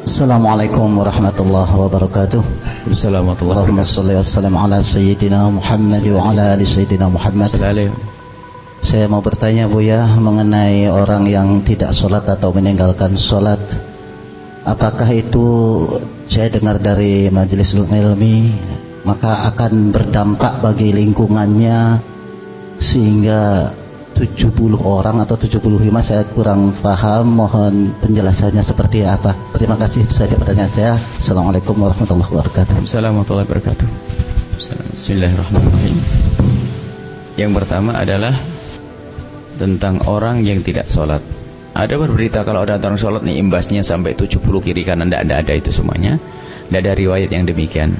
Assalamualaikum warahmatullahi wabarakatuh. Assalamualaikum Allahumma salli wassalam ala sayyidina Muhammad wa ala ali sayyidina Muhammad. Saya mau bertanya Buya mengenai orang yang tidak sholat atau meninggalkan sholat. Apakah itu saya dengar dari majelis ilmi maka akan berdampak bagi lingkungannya sehingga 70 orang atau 75 saya kurang paham. Mohon penjelasannya seperti apa. Terima kasih. Itu saja pertanyaan saya. Assalamualaikum warahmatullahi wabarakatuh. Assalamualaikum warahmatullahi wabarakatuh. Bismillahirrahmanirrahim. Yang pertama adalah tentang orang yang tidak sholat. Ada berberita kalau ada orang sholat nih imbasnya sampai 70 kiri kanan tidak ada, ada itu semuanya. Tidak ada riwayat yang demikian.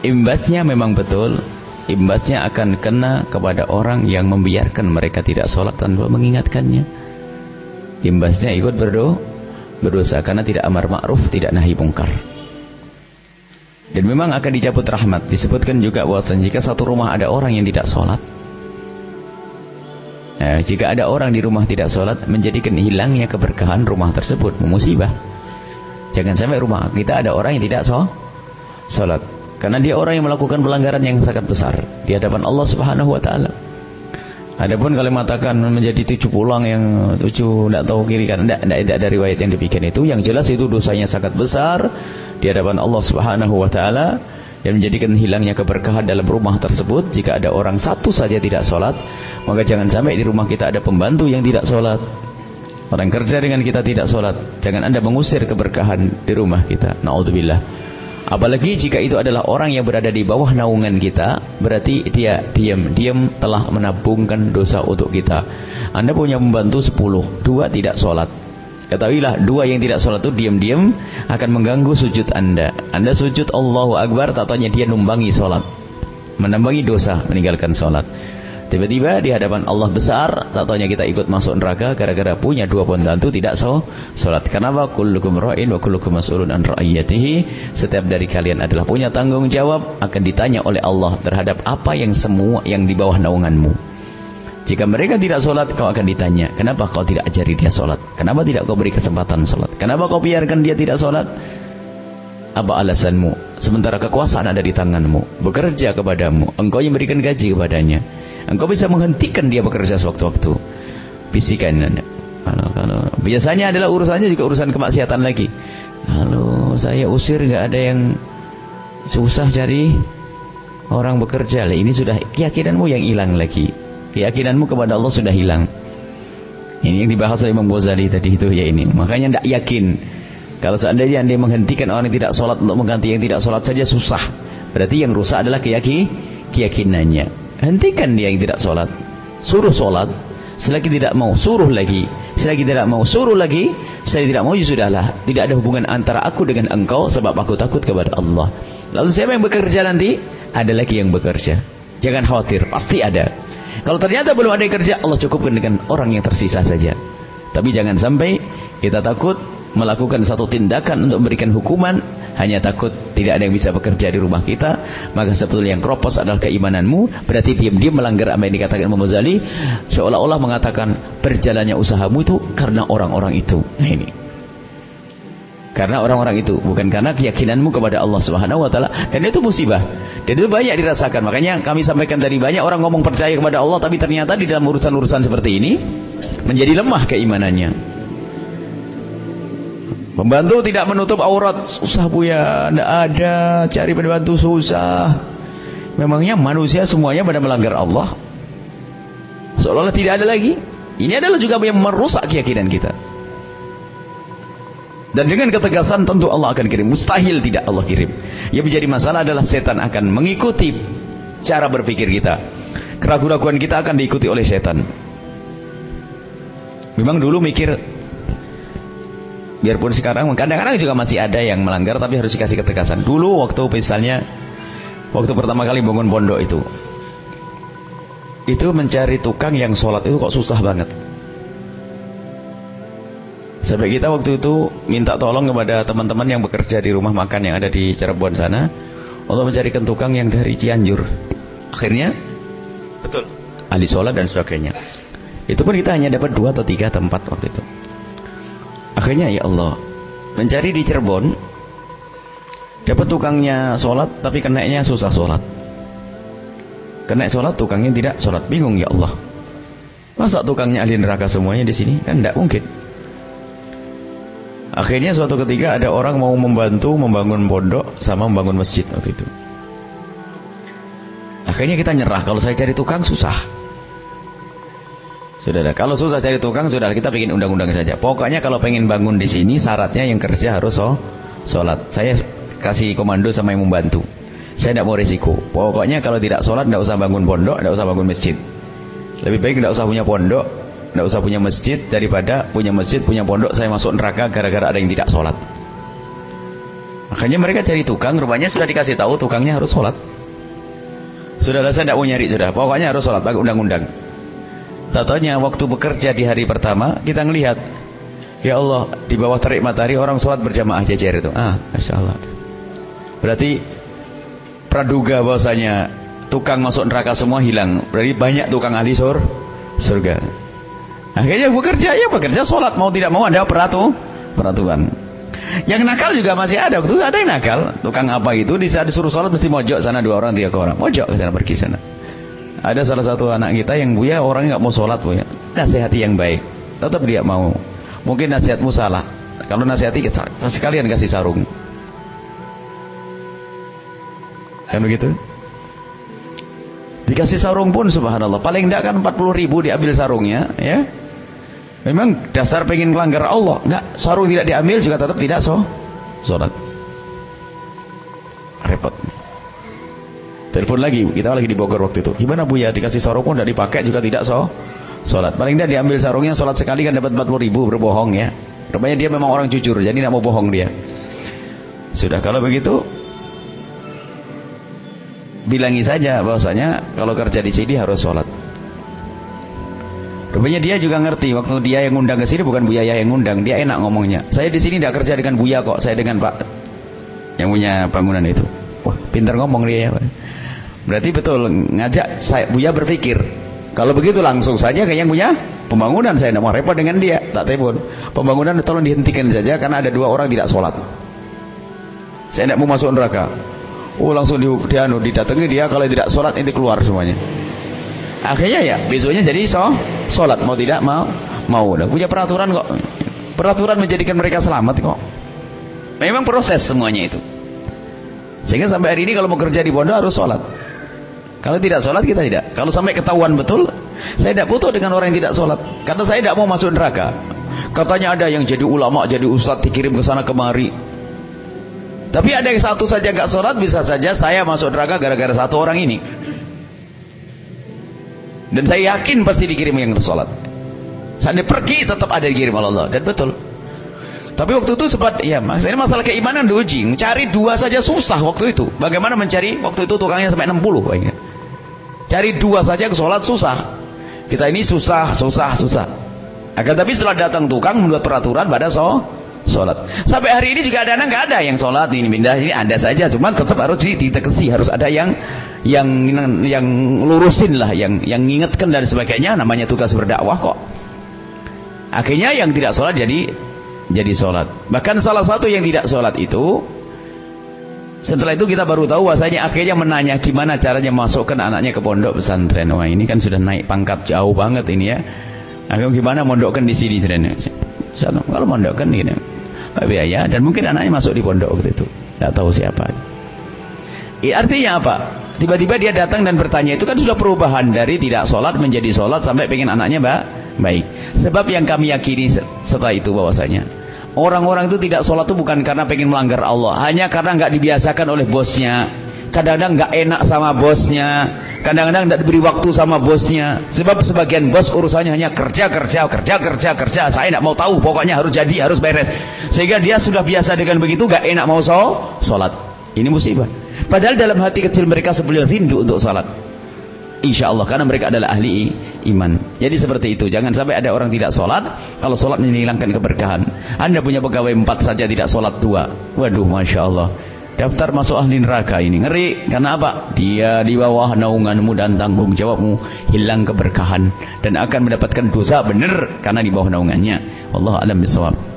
Imbasnya memang betul imbasnya akan kena kepada orang yang membiarkan mereka tidak sholat tanpa mengingatkannya. Imbasnya ikut berdoa berdosa karena tidak amar ma'ruf tidak nahi mungkar. Dan memang akan dicabut rahmat. Disebutkan juga bahwasanya jika satu rumah ada orang yang tidak sholat nah, jika ada orang di rumah tidak sholat menjadikan hilangnya keberkahan rumah tersebut musibah. Jangan sampai rumah kita ada orang yang tidak sholat karena dia orang yang melakukan pelanggaran yang sangat besar di hadapan Allah Subhanahu wa taala. Adapun kalau mengatakan menjadi tujuh pulang yang tujuh tidak tahu kiri kan tidak, tidak, ada riwayat yang demikian itu. Yang jelas itu dosanya sangat besar di hadapan Allah Subhanahu wa taala yang menjadikan hilangnya keberkahan dalam rumah tersebut. Jika ada orang satu saja tidak sholat maka jangan sampai di rumah kita ada pembantu yang tidak sholat. Orang kerja dengan kita tidak sholat jangan anda mengusir keberkahan di rumah kita. Na'udzubillah Apalagi jika itu adalah orang yang berada di bawah naungan kita, berarti dia diam-diam telah menabungkan dosa untuk kita. Anda punya membantu 10, dua tidak sholat. Ketahuilah, dua yang tidak sholat itu diam-diam akan mengganggu sujud Anda. Anda sujud Allahu Akbar, tatanya dia numbangi sholat. Menambangi dosa meninggalkan sholat. Tiba-tiba di hadapan Allah besar, tak tanya kita ikut masuk neraka gara-gara punya dua pembantu tidak so salat. Kenapa? Kullukum ra'in wa kullukum mas'ulun an ra'iyatihi. Setiap dari kalian adalah punya tanggung jawab akan ditanya oleh Allah terhadap apa yang semua yang di bawah naunganmu. Jika mereka tidak sholat, kau akan ditanya, kenapa kau tidak ajari dia sholat? Kenapa tidak kau beri kesempatan sholat? Kenapa kau biarkan dia tidak sholat? Apa alasanmu? Sementara kekuasaan ada di tanganmu, bekerja kepadamu, engkau yang berikan gaji kepadanya. Engkau bisa menghentikan dia bekerja sewaktu-waktu. Bisikan kalau, kalau biasanya adalah urusannya juga urusan kemaksiatan lagi. Kalau saya usir nggak ada yang susah cari orang bekerja. Lah ini sudah keyakinanmu yang hilang lagi. Keyakinanmu kepada Allah sudah hilang. Ini yang dibahas oleh Imam Ghazali tadi itu ya ini. Makanya tidak yakin. Kalau seandainya anda menghentikan orang yang tidak sholat untuk mengganti yang tidak sholat saja susah. Berarti yang rusak adalah keyakin, keyakinannya. Hentikan dia yang tidak sholat. Suruh sholat. Selagi tidak mau, suruh lagi. Selagi tidak mau, suruh lagi. Selagi tidak mau, ya sudahlah. Tidak ada hubungan antara aku dengan engkau sebab aku takut kepada Allah. Lalu siapa yang bekerja nanti? Ada lagi yang bekerja. Jangan khawatir, pasti ada. Kalau ternyata belum ada yang kerja, Allah cukupkan dengan orang yang tersisa saja. Tapi jangan sampai kita takut melakukan satu tindakan untuk memberikan hukuman hanya takut tidak ada yang bisa bekerja di rumah kita maka sebetulnya yang kropos adalah keimananmu. Berarti diam-diam melanggar apa yang dikatakan Imam Ghazali. Seolah-olah mengatakan berjalannya usahamu itu karena orang-orang itu. Nah ini. Karena orang-orang itu bukan karena keyakinanmu kepada Allah Subhanahu wa taala. Dan itu musibah. Dan itu banyak dirasakan. Makanya kami sampaikan tadi banyak orang ngomong percaya kepada Allah tapi ternyata di dalam urusan-urusan seperti ini menjadi lemah keimanannya Pembantu tidak menutup aurat, susah ya, tidak ada, cari pembantu susah. Memangnya manusia semuanya pada melanggar Allah? Seolah-olah tidak ada lagi. Ini adalah juga yang merusak keyakinan kita. Dan dengan ketegasan tentu Allah akan kirim. Mustahil tidak Allah kirim. Yang menjadi masalah adalah setan akan mengikuti cara berpikir kita. Keraguan-keraguan kita akan diikuti oleh setan. Memang dulu mikir biarpun sekarang kadang-kadang juga masih ada yang melanggar tapi harus dikasih ketegasan. Dulu waktu misalnya waktu pertama kali bangun pondok itu itu mencari tukang yang sholat itu kok susah banget. Sampai kita waktu itu minta tolong kepada teman-teman yang bekerja di rumah makan yang ada di Cirebon sana untuk mencarikan tukang yang dari Cianjur. Akhirnya betul. ahli sholat dan sebagainya. Itu pun kita hanya dapat dua atau tiga tempat waktu itu Akhirnya ya Allah, mencari di Cirebon, dapat tukangnya sholat tapi kenainya susah sholat. Kena sholat tukangnya tidak sholat, bingung ya Allah. Masa tukangnya ahli neraka semuanya di sini? Kan tidak mungkin. Akhirnya suatu ketika ada orang mau membantu membangun pondok sama membangun masjid waktu itu. Akhirnya kita nyerah kalau saya cari tukang susah. Sudah ada. Kalau susah cari tukang sudah kita bikin undang-undang saja. Pokoknya kalau pengen bangun di sini syaratnya yang kerja harus so, sholat. Saya kasih komando sama yang membantu. Saya tidak mau risiko. Pokoknya kalau tidak sholat tidak usah bangun pondok, tidak usah bangun masjid. Lebih baik tidak usah punya pondok, tidak usah punya masjid daripada punya masjid, punya pondok saya masuk neraka gara-gara ada yang tidak sholat. Makanya mereka cari tukang, rupanya sudah dikasih tahu tukangnya harus sholat. Sudah saya tidak mau nyari sudah, pokoknya harus sholat, pakai undang-undang. Tatonya waktu bekerja di hari pertama kita ngelihat, ya Allah di bawah terik matahari orang sholat berjamaah jajar itu. Ah, masya Allah. Berarti praduga bahwasanya tukang masuk neraka semua hilang. Berarti banyak tukang ahli sur surga. Akhirnya bekerja ya bekerja sholat mau tidak mau ada peratu peraturan. Yang nakal juga masih ada. Waktu itu ada yang nakal. Tukang apa itu di saat disuruh sholat mesti mojok sana dua orang tiga orang. Mojok ke sana pergi sana. Ada salah satu anak kita yang buya orang nggak mau sholat buya. Nasihati yang baik. Tetap dia mau. Mungkin nasihatmu salah. Kalau nasihati sekalian kasih sarung. Kan begitu? Dikasih sarung pun subhanallah. Paling tidak kan 40 ribu diambil sarungnya. ya Memang dasar pengen melanggar Allah. Enggak, sarung tidak diambil juga tetap tidak so salat. Repot. Telepon lagi, kita lagi di Bogor waktu itu. Gimana Bu ya dikasih sarung pun tidak dipakai juga tidak so salat. Paling tidak diambil sarungnya salat sekali kan dapat 40 ribu berbohong ya. Rupanya dia memang orang jujur, jadi tidak mau bohong dia. Sudah kalau begitu bilangi saja bahwasanya kalau kerja di sini harus sholat. Rupanya dia juga ngerti waktu dia yang ngundang ke sini bukan Buya yang ngundang, dia enak ngomongnya. Saya di sini tidak kerja dengan Buya kok, saya dengan Pak yang punya bangunan itu. Wah, pintar ngomong dia ya. Berarti betul ngajak saya Buya berpikir. Kalau begitu langsung saja ke yang punya pembangunan saya tidak mau repot dengan dia, tak telepon. Pembangunan tolong dihentikan saja karena ada dua orang tidak sholat. Saya tidak mau masuk neraka. Oh langsung di, di anu didatangi dia kalau tidak sholat ini keluar semuanya. Akhirnya ya besoknya jadi so, sholat mau tidak mau mau udah punya peraturan kok. Peraturan menjadikan mereka selamat kok. Memang proses semuanya itu. Sehingga sampai hari ini kalau mau kerja di pondok harus sholat. Kalau tidak sholat kita tidak. Kalau sampai ketahuan betul, saya tidak butuh dengan orang yang tidak sholat. Karena saya tidak mau masuk neraka. Katanya ada yang jadi ulama, jadi ustadz dikirim ke sana kemari. Tapi ada yang satu saja gak sholat, bisa saja saya masuk neraka gara-gara satu orang ini. Dan saya yakin pasti dikirim yang sholat. Seandainya pergi tetap ada dikirim oleh Allah. Dan betul. Tapi waktu itu sempat, ya ini masalah keimanan diuji. Mencari dua saja susah waktu itu. Bagaimana mencari waktu itu tukangnya sampai 60. Banyak. Cari dua saja ke sholat susah. Kita ini susah, susah, susah. Akan tapi setelah datang tukang membuat peraturan pada so, sholat. Sampai hari ini juga ada anak nggak ada yang sholat ini pindah ini ada saja. Cuman tetap harus dideteksi, harus ada yang yang yang lurusin lah, yang yang ngingetkan dan sebagainya. Namanya tugas berdakwah kok. Akhirnya yang tidak sholat jadi jadi sholat. Bahkan salah satu yang tidak sholat itu setelah itu kita baru tahu bahasanya akhirnya menanya gimana caranya masukkan anaknya ke pondok pesantren. Wah ini kan sudah naik pangkat jauh banget ini ya. Akhirnya gimana mondokkan di sini trennya. Kalau mondokkan ini biaya dan mungkin anaknya masuk di pondok waktu itu. Tidak tahu siapa. Artinya apa? Tiba-tiba dia datang dan bertanya itu kan sudah perubahan dari tidak sholat menjadi sholat sampai pengen anaknya mbak baik. Sebab yang kami yakini setelah itu bahwasanya Orang-orang itu tidak sholat itu bukan karena pengen melanggar Allah. Hanya karena nggak dibiasakan oleh bosnya. Kadang-kadang nggak enak sama bosnya. Kadang-kadang tidak diberi waktu sama bosnya. Sebab sebagian bos urusannya hanya kerja, kerja, kerja, kerja, kerja. Saya tidak mau tahu. Pokoknya harus jadi, harus beres. Sehingga dia sudah biasa dengan begitu, nggak enak mau sholat. Ini musibah. Padahal dalam hati kecil mereka sebelum rindu untuk sholat. Insya Allah karena mereka adalah ahli iman. Jadi seperti itu. Jangan sampai ada orang tidak sholat. Kalau sholat menghilangkan keberkahan. Anda punya pegawai empat saja tidak sholat dua. Waduh, masya Allah. Daftar masuk ahli neraka ini ngeri. Karena apa? Dia di bawah naunganmu dan tanggung jawabmu hilang keberkahan dan akan mendapatkan dosa benar karena di bawah naungannya. Allah alam bisawab.